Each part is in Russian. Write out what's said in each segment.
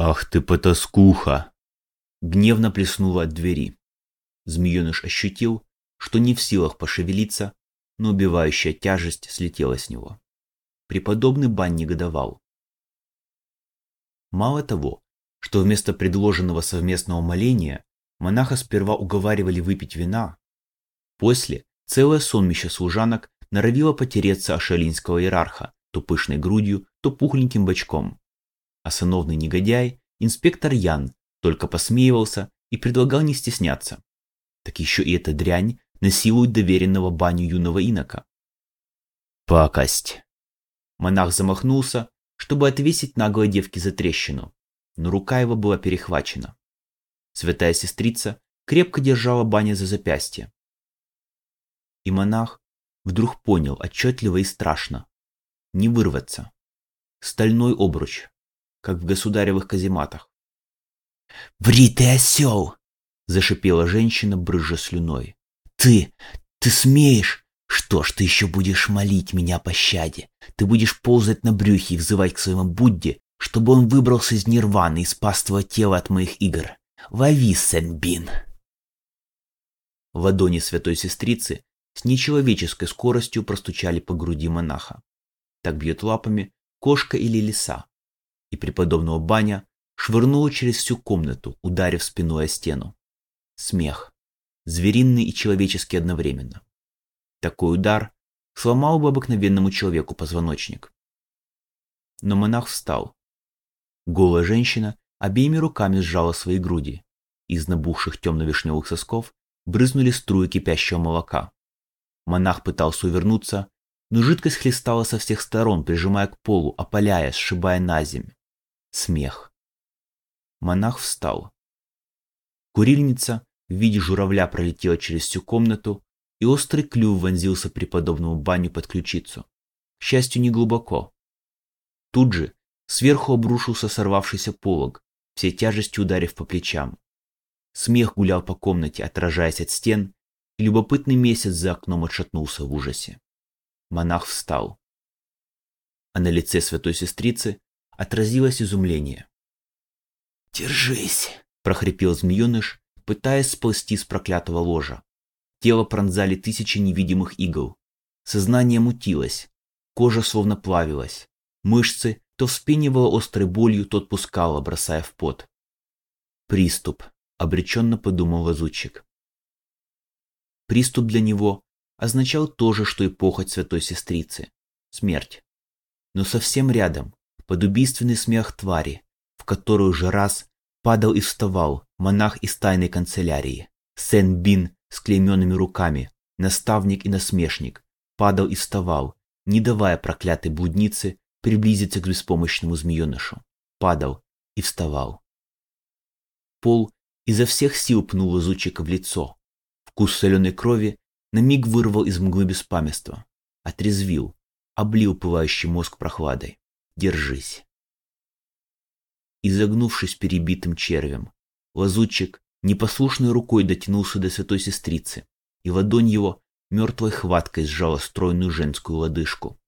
«Ах ты, потаскуха!» Гневно плеснула от двери. Змееныш ощутил, что не в силах пошевелиться, но убивающая тяжесть слетела с него. Преподобный Бань негодовал. Мало того, что вместо предложенного совместного моления монаха сперва уговаривали выпить вина, после целое сонмище служанок норовило потереться о шалинского иерарха то пышной грудью, то пухленьким бочком. А сыновный негодяй, инспектор Ян, только посмеивался и предлагал не стесняться. Так еще и эта дрянь насилует доверенного баню юного инока. Пакость. Монах замахнулся, чтобы отвесить наглой девке за трещину, но рука его была перехвачена. Святая сестрица крепко держала баня за запястье. И монах вдруг понял отчетливо и страшно. Не вырваться. Стальной обруч, как в государевых казематах. «Бритый осел!» – зашипела женщина, брызжа слюной. «Ты, ты смеешь? Что ж, ты еще будешь молить меня о пощаде? Ты будешь ползать на брюхе и взывать к своему Будде, чтобы он выбрался из нирваны и спас твое тело от моих игр. Лови, Сэнбин!» В ладони святой сестрицы с нечеловеческой скоростью простучали по груди монаха. Так бьет лапами кошка или лиса. И преподобного баня швырнула через всю комнату, ударив спиной о стену. Смех. Звериный и человеческий одновременно. Такой удар сломал бы обыкновенному человеку позвоночник. Но монах встал. Голая женщина обеими руками сжала свои груди. Из набухших темно-вишневых сосков брызнули струи кипящего молока. Монах пытался увернуться, но жидкость хлестала со всех сторон, прижимая к полу, опаляя, сшибая на землю. Смех. Монах встал. Курильница в виде журавля пролетела через всю комнату, и острый клюв вонзился преподобному баню под ключицу. К счастью, не глубоко. Тут же сверху обрушился сорвавшийся полог, всей тяжестью ударив по плечам. Смех гулял по комнате, отражаясь от стен, и любопытный месяц за окном отшатнулся в ужасе. Монах встал. А на лице святой сестрицы отразилось изумление. «Держись!» – прохрипел змееныш, пытаясь сползти с проклятого ложа. Тело пронзали тысячи невидимых игл. Сознание мутилось, кожа словно плавилась. Мышцы то вспенивало острой болью, то отпускало, бросая в пот. Приступ, обреченно подумал лазутчик. Приступ для него означал то же, что и похоть святой сестрицы – смерть. Но совсем рядом, под убийственный смех твари, в которую уже раз падал и вставал монах из тайной канцелярии, Сен-Бин с клейменными руками, наставник и насмешник, падал и вставал, не давая проклятой блуднице приблизиться к беспомощному змеенышу. Падал и вставал. Пол изо всех сил пнул лазутчика в лицо. Вкус соленой крови на миг вырвал из мглы беспамятства, отрезвил, облил пылающий мозг прохладой. Держись. Изогнувшись перебитым червем, лазутчик непослушной рукой дотянулся до святой сестрицы, и ладонь его мертвой хваткой сжала стройную женскую лодыжку.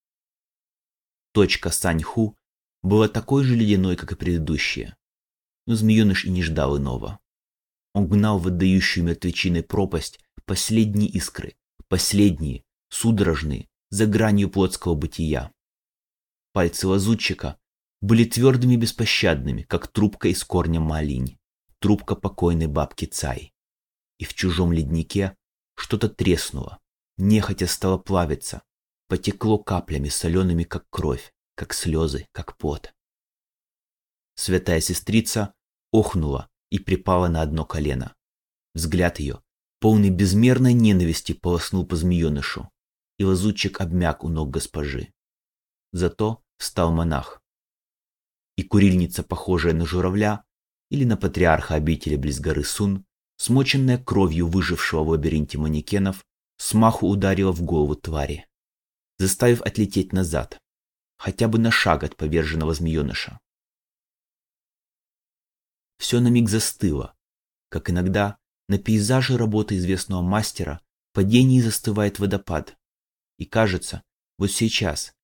Точка Саньху была такой же ледяной, как и предыдущая, но змееныш и не ждал иного. Он гнал в отдающую мертвечиной пропасть последние искры, последние, судорожные, за гранью плотского бытия. Пальцы лазутчика были твердыми и беспощадными, как трубка из корня малинь трубка покойной бабки Цай. И в чужом леднике что-то треснуло, нехотя стало плавиться, потекло каплями солеными, как кровь, как слезы, как пот. Святая сестрица охнула и припала на одно колено. Взгляд ее, полный безмерной ненависти, полоснул по змеенышу, и лазутчик обмяк у ног госпожи. Зато встал монах. И курильница, похожая на журавля, или на патриарха обители близ горы Сун, смоченная кровью выжившего в лабиринте манекенов, смаху ударила в голову твари, заставив отлететь назад, хотя бы на шаг от поверженного змееныша. Все на миг застыло, как иногда на пейзаже работы известного мастера в падении застывает водопад. И кажется, вот сейчас,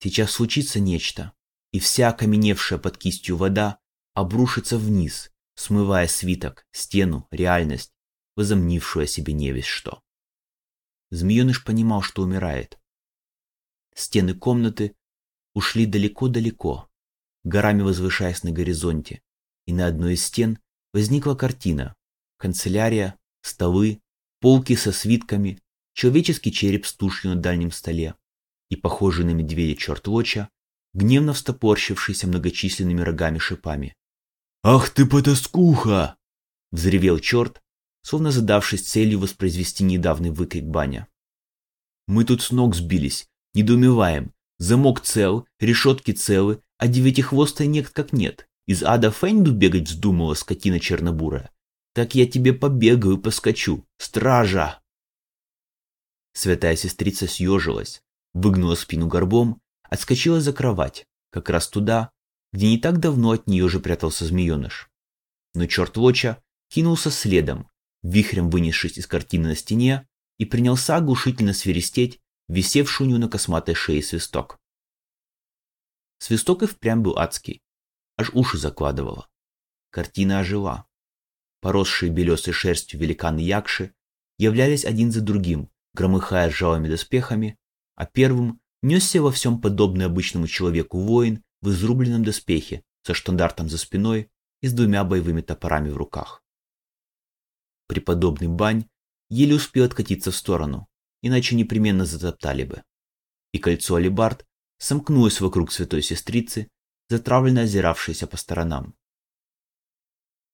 сейчас случится нечто, и вся окаменевшая под кистью вода обрушится вниз, смывая свиток, стену, реальность, возомнившую о себе невесть что. Змееныш понимал, что умирает. Стены комнаты ушли далеко-далеко, горами возвышаясь на горизонте, и на одной из стен возникла картина. Канцелярия, столы, полки со свитками, человеческий череп с тушью на дальнем столе и похожий на медведя черт лоча, гневно встопорщившийся многочисленными рогами-шипами. «Ах ты потаскуха!» — взревел черт, словно задавшись целью воспроизвести недавний выкрик баня. «Мы тут с ног сбились, недоумеваем. Замок цел, решетки целы, а девятихвостая нет как нет. Из ада Фэньду бегать вздумала скотина чернобурая. Так я тебе побегаю поскочу. Стража!» Святая сестрица съежилась, выгнула спину горбом, отскочила за кровать, как раз туда, где не так давно от нее же прятался змееныш. Но черт Лоча кинулся следом, вихрем вынесшись из картины на стене, и принялся оглушительно свиристеть висевший у него на косматой шее свисток. Свисток и впрямь был адский, аж уши закладывало. Картина ожила. Поросшие белесой шерстью великаны Якши являлись один за другим, громыхая ржавыми доспехами, а первым несся во всем подобный обычному человеку воин в изрубленном доспехе со штандартом за спиной и с двумя боевыми топорами в руках. Преподобный Бань еле успел откатиться в сторону, иначе непременно затоптали бы. И кольцо алибард сомкнулось вокруг святой сестрицы, затравленно озиравшейся по сторонам.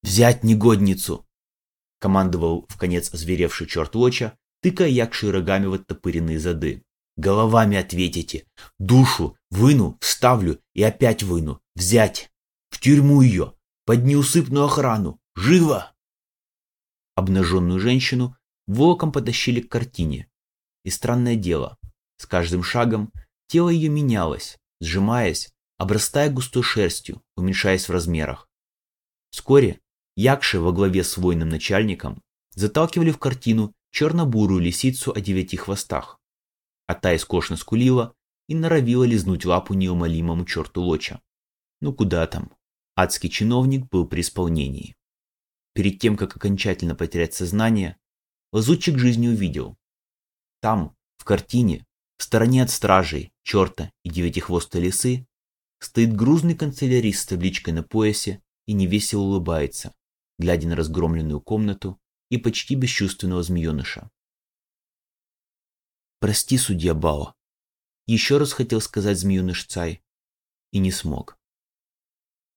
«Взять негодницу!» — командовал в конец озверевший черт Лоча, тыкая якши рогами в оттопыренные зады. «Головами ответите! Душу выну, вставлю и опять выну! Взять! В тюрьму ее! Под неусыпную охрану! Живо!» Обнаженную женщину волоком потащили к картине. И странное дело, с каждым шагом тело ее менялось, сжимаясь, обрастая густой шерстью, уменьшаясь в размерах. Вскоре Якши во главе с воином начальником заталкивали в картину черно-бурую лисицу о девяти хвостах, а та искошно скулила и норовила лизнуть лапу неумолимому черту Лоча. Ну куда там, адский чиновник был при исполнении. Перед тем, как окончательно потерять сознание, лазутчик жизни увидел. Там, в картине, в стороне от стражей, черта и девятихвостой лисы, стоит грузный канцелярист с табличкой на поясе и невесело улыбается, глядя на разгромленную комнату и почти бесчувственного змееныша. «Прости, судья Бао», — еще раз хотел сказать змееныш Цай и не смог.